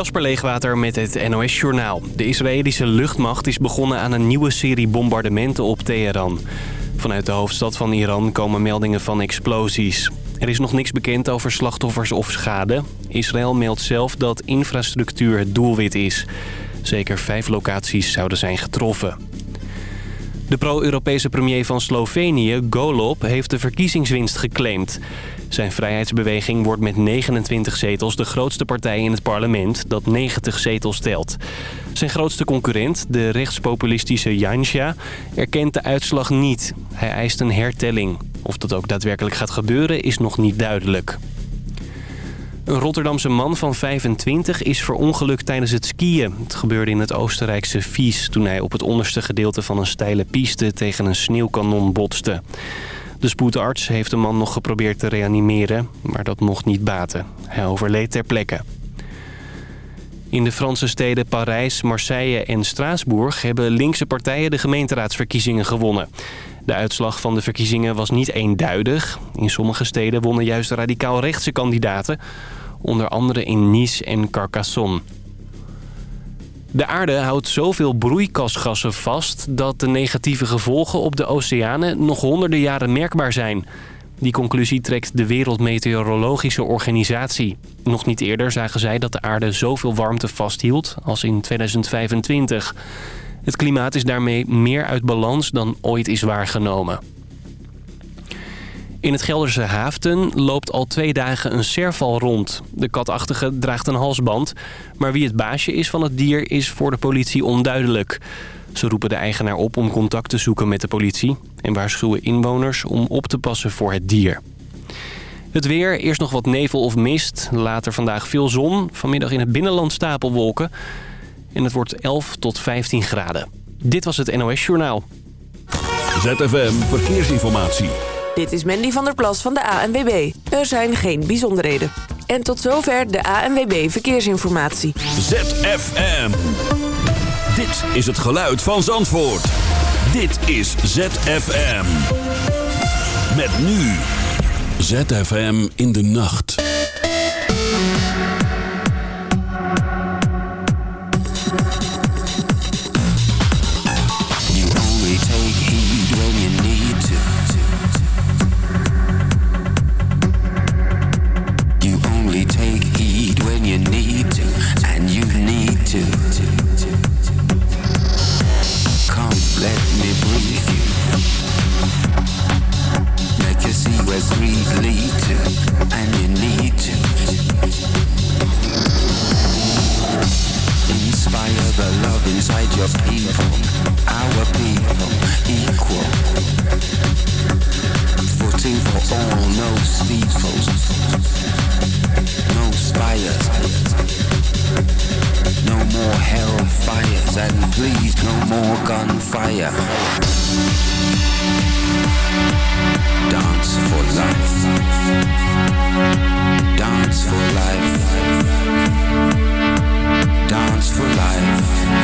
Jasper Leegwater met het NOS Journaal. De Israëlische luchtmacht is begonnen aan een nieuwe serie bombardementen op Teheran. Vanuit de hoofdstad van Iran komen meldingen van explosies. Er is nog niks bekend over slachtoffers of schade. Israël meldt zelf dat infrastructuur het doelwit is. Zeker vijf locaties zouden zijn getroffen. De pro-Europese premier van Slovenië, Golob, heeft de verkiezingswinst geclaimd. Zijn vrijheidsbeweging wordt met 29 zetels de grootste partij in het parlement... dat 90 zetels telt. Zijn grootste concurrent, de rechtspopulistische Janša, erkent de uitslag niet. Hij eist een hertelling. Of dat ook daadwerkelijk gaat gebeuren is nog niet duidelijk. Een Rotterdamse man van 25 is verongelukt tijdens het skiën. Het gebeurde in het Oostenrijkse Vies toen hij op het onderste gedeelte van een steile piste tegen een sneeuwkanon botste. De spoedarts heeft de man nog geprobeerd te reanimeren, maar dat mocht niet baten. Hij overleed ter plekke. In de Franse steden Parijs, Marseille en Straatsburg hebben linkse partijen de gemeenteraadsverkiezingen gewonnen. De uitslag van de verkiezingen was niet eenduidig. In sommige steden wonnen juist radicaal rechtse kandidaten. Onder andere in Nice en Carcassonne. De aarde houdt zoveel broeikasgassen vast... dat de negatieve gevolgen op de oceanen nog honderden jaren merkbaar zijn. Die conclusie trekt de Wereldmeteorologische Organisatie. Nog niet eerder zagen zij dat de aarde zoveel warmte vasthield als in 2025... Het klimaat is daarmee meer uit balans dan ooit is waargenomen. In het Gelderse Haaften loopt al twee dagen een serval rond. De katachtige draagt een halsband. Maar wie het baasje is van het dier is voor de politie onduidelijk. Ze roepen de eigenaar op om contact te zoeken met de politie... en waarschuwen inwoners om op te passen voor het dier. Het weer, eerst nog wat nevel of mist. Later vandaag veel zon. Vanmiddag in het binnenland stapelwolken en het wordt 11 tot 15 graden. Dit was het NOS Journaal. ZFM Verkeersinformatie. Dit is Mandy van der Plas van de ANWB. Er zijn geen bijzonderheden. En tot zover de ANWB Verkeersinformatie. ZFM. Dit is het geluid van Zandvoort. Dit is ZFM. Met nu. ZFM in de nacht. our people equal. For all no steeples, no spires, no more hell and please no more gunfire. Dance for life. Dance for life. Dance for life.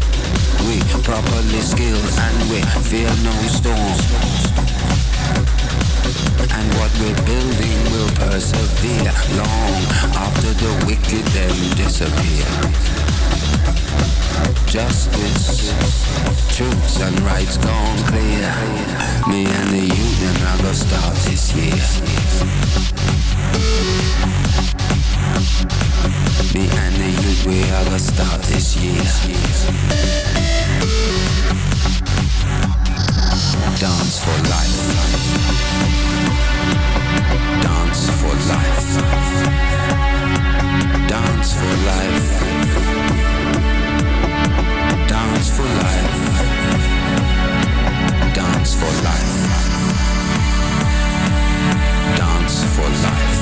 We properly skilled and we fear no storms. And what we're building will persevere long after the wicked them disappear. Justice, truths and rights gone clear. Me and the youth and start this year. Me and the youth, we are the start this year. Dance for life. Dance for life. Dance for life. Dance for life. Dance for life. Dance for life.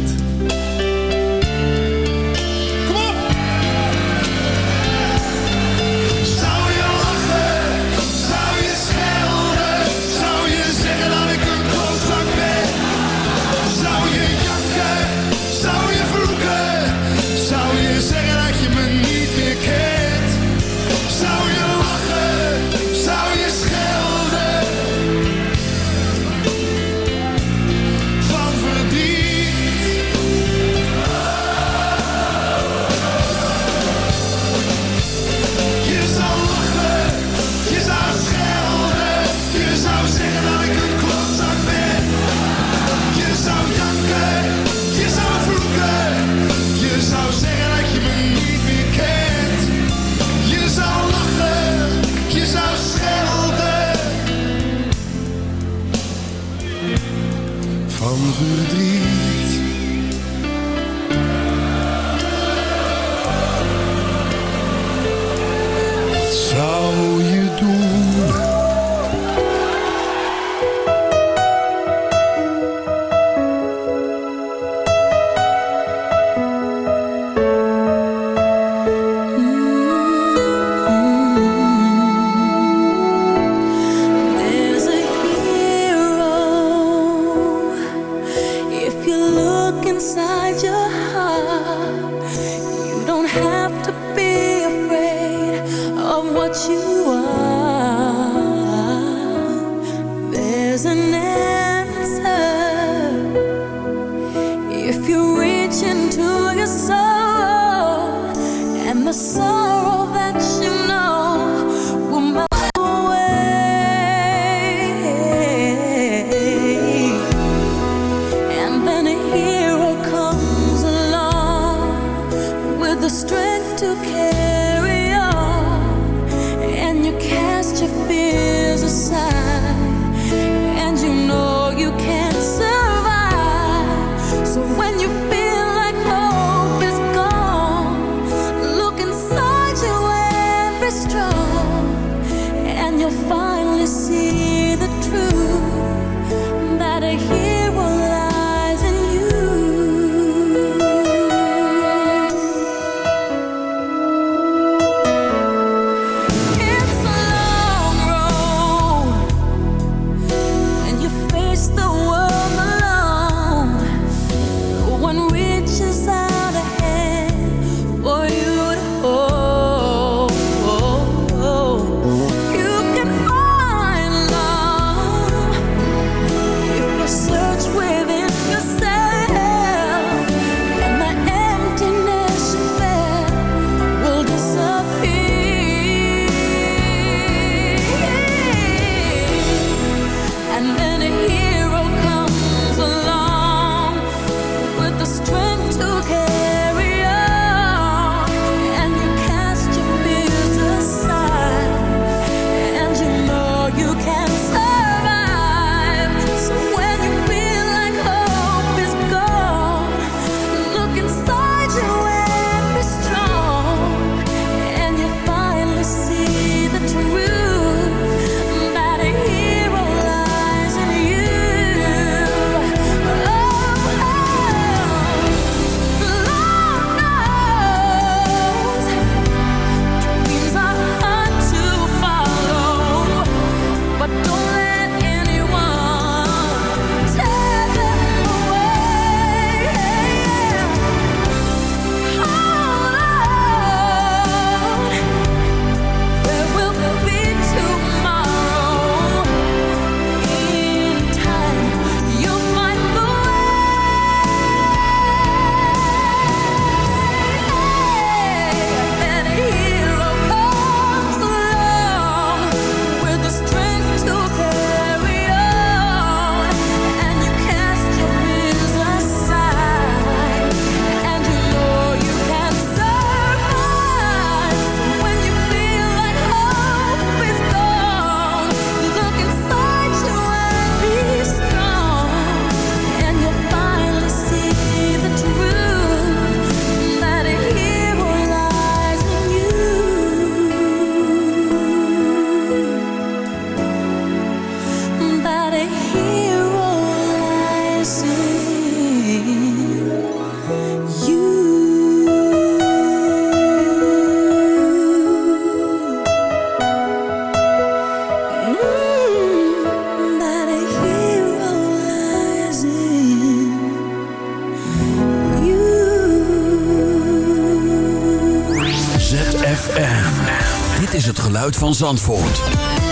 van Zandvoort.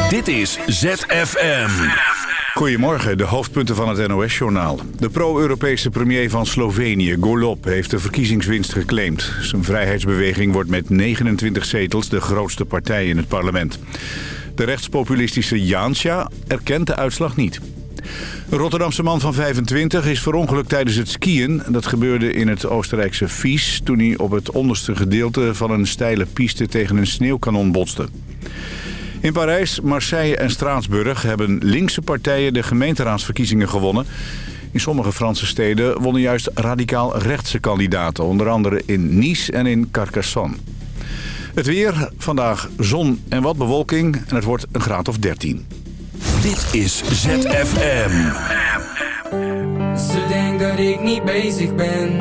Dit is ZFM. Goedemorgen, de hoofdpunten van het NOS-journaal. De pro-Europese premier van Slovenië, Golob, heeft de verkiezingswinst geclaimd. Zijn vrijheidsbeweging wordt met 29 zetels de grootste partij in het parlement. De rechtspopulistische Janša erkent de uitslag niet. Een Rotterdamse man van 25 is verongelukt tijdens het skiën. Dat gebeurde in het Oostenrijkse Vies toen hij op het onderste gedeelte van een steile piste tegen een sneeuwkanon botste. In Parijs, Marseille en Straatsburg hebben linkse partijen de gemeenteraadsverkiezingen gewonnen. In sommige Franse steden wonnen juist radicaal rechtse kandidaten. Onder andere in Nice en in Carcassonne. Het weer, vandaag zon en wat bewolking en het wordt een graad of 13. Dit is ZFM. Ze denkt dat ik niet bezig ben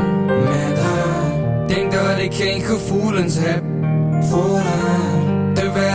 met haar. Denk dat ik geen gevoelens heb voor haar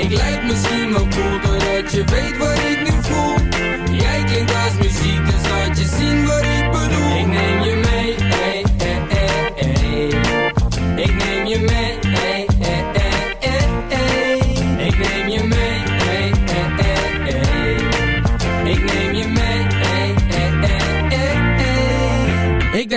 Ik lijk misschien wel cool Doordat je weet wat ik nu voel. Jij klinkt als muziek Dus laat je zien wat ik bedoel. Ik neem je mee, hey, hey, hey, hey. Ik neem je mee,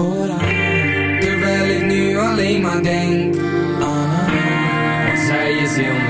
voor haar. Terwijl ik nu alleen maar denk aan haar. Want zij is heel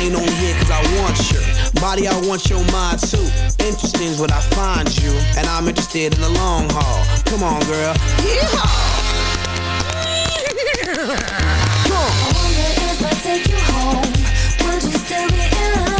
ain't only here cause I want your body, I want your mind too. Interesting is what I find you, and I'm interested in the long haul. Come on, girl. Yeah. Come on. I wonder if I take you home, would you still be in love,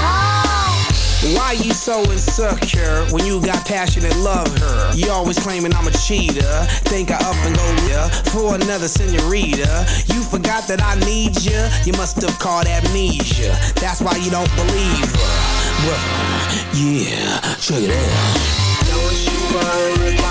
Why you so insecure when you got passionate love her? You always claiming I'm a cheater. Think I up and go yeah, for another senorita. You forgot that I need you. You must have caught amnesia. That's why you don't believe her. Well, yeah, check it out. Don't you worry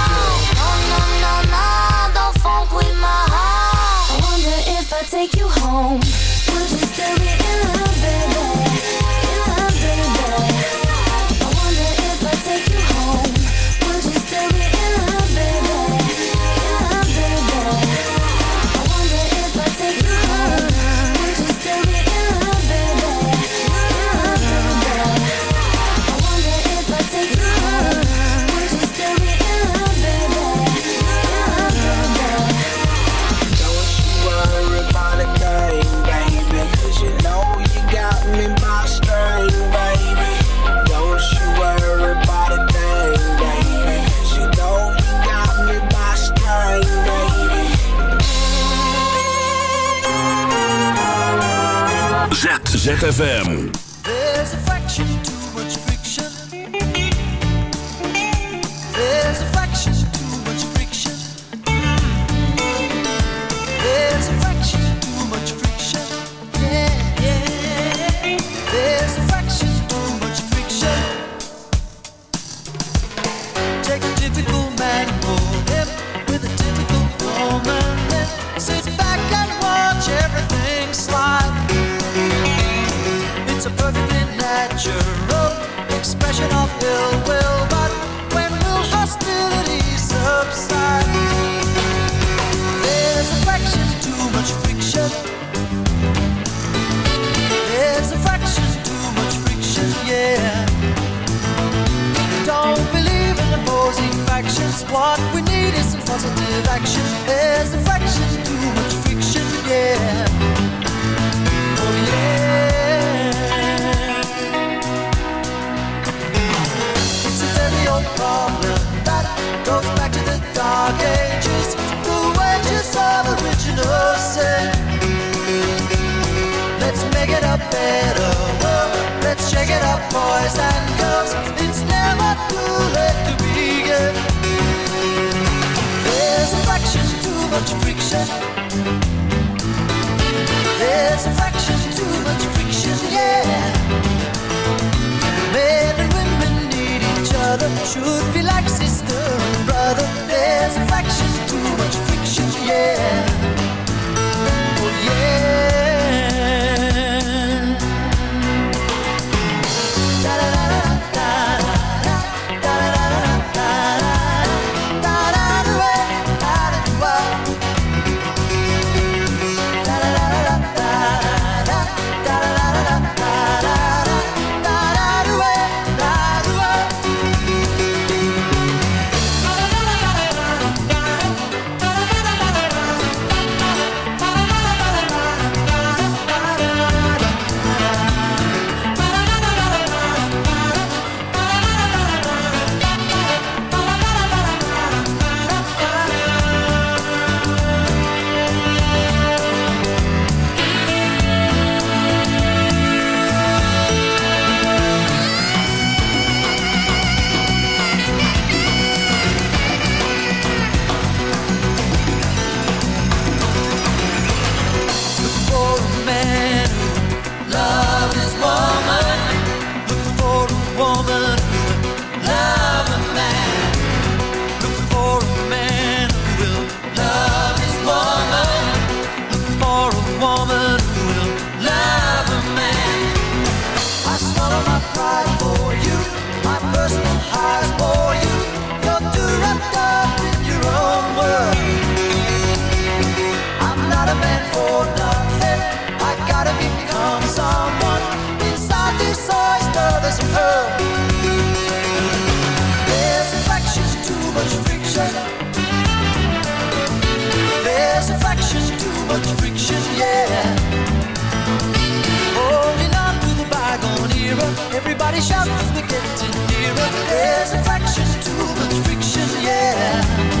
Better world. Let's shake it up, boys and girls. It's never too late to begin. There's a fraction too much friction. There's a fraction too much friction, yeah. Men and women need each other, should be like sister and brother. There's a fraction too much friction, yeah. Everybody shout we're getting nearer. There's a fraction too much friction, yeah.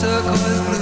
turquoise blue.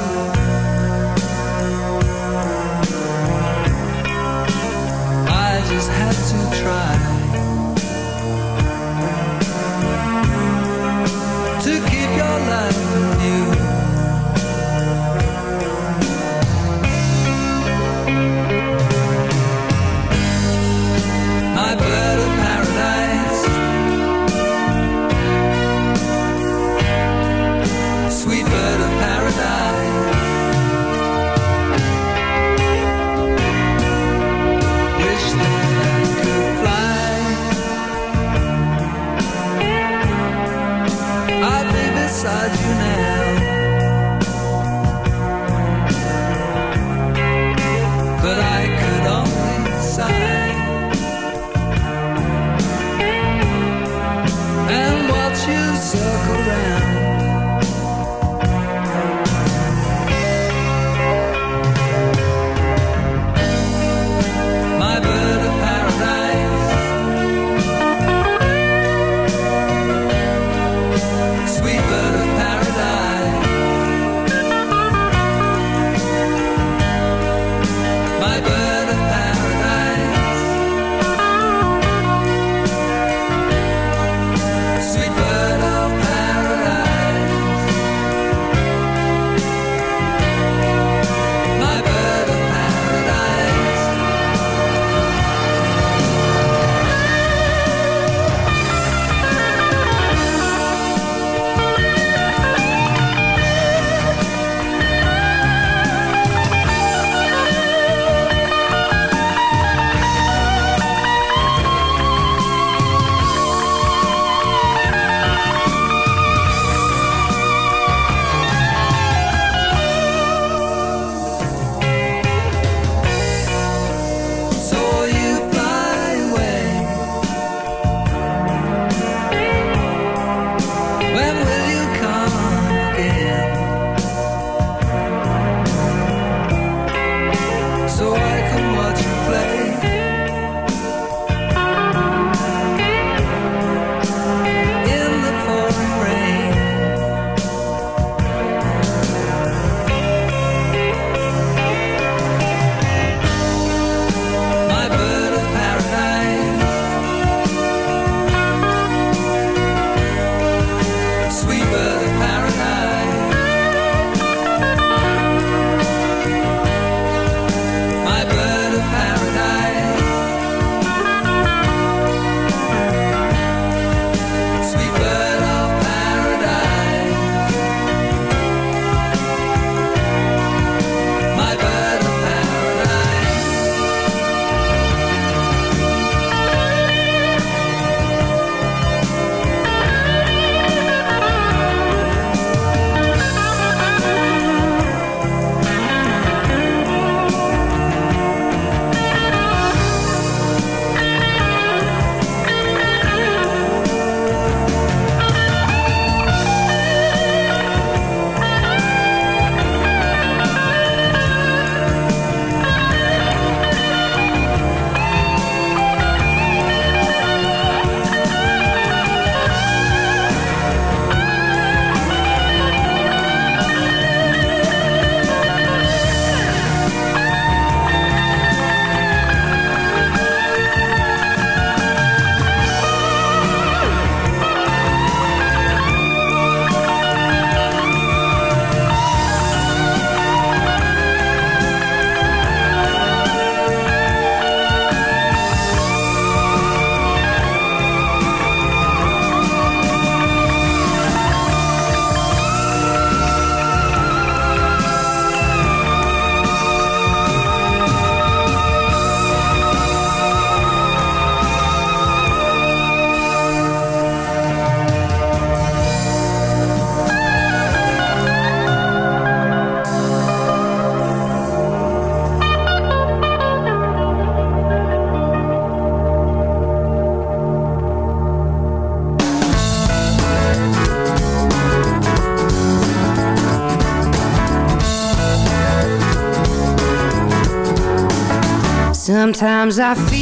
Sometimes I feel